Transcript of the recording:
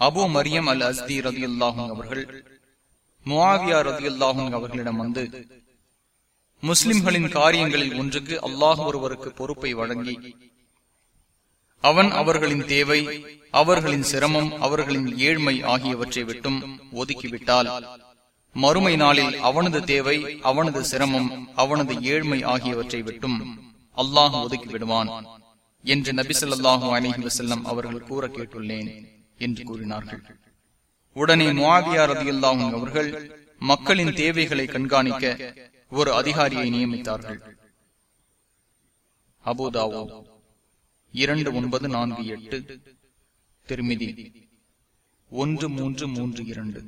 அபு மரியம் அல் அஸ்தி ரதி அல்லாஹும் அவர்கள் முவாவியா ரதி அல்லாஹும் அவர்களிடம் வந்து முஸ்லிம்களின் காரியங்களில் ஒன்றுக்கு அல்லாஹ் ஒருவருக்கு பொறுப்பை வழங்கி அவன் அவர்களின் தேவை அவர்களின் சிரமம் அவர்களின் ஏழ்மை ஆகியவற்றை விட்டும் ஒதுக்கிவிட்டால் மறுமை நாளில் அவனது தேவை அவனது சிரமம் அவனது ஏழ்மை ஆகியவற்றை விட்டும் அல்லாஹ் ஒதுக்கிவிடுவான் என்று நபி சொல்லாஹு அலஹி வசல்லம் அவர்கள் கூற கேட்டுள்ளேன் என்று கூறினார்கள். உடனே முவாதியா ரதியுல்லாஹும் அவர்கள் மக்களின் தேவைகளை கண்காணிக்க ஒரு அதிகாரியை நியமித்தார்கள். அபுதாவோ இரண்டு ஒன்பது நான்கு எட்டு திருமிதி ஒன்று மூன்று மூன்று இரண்டு.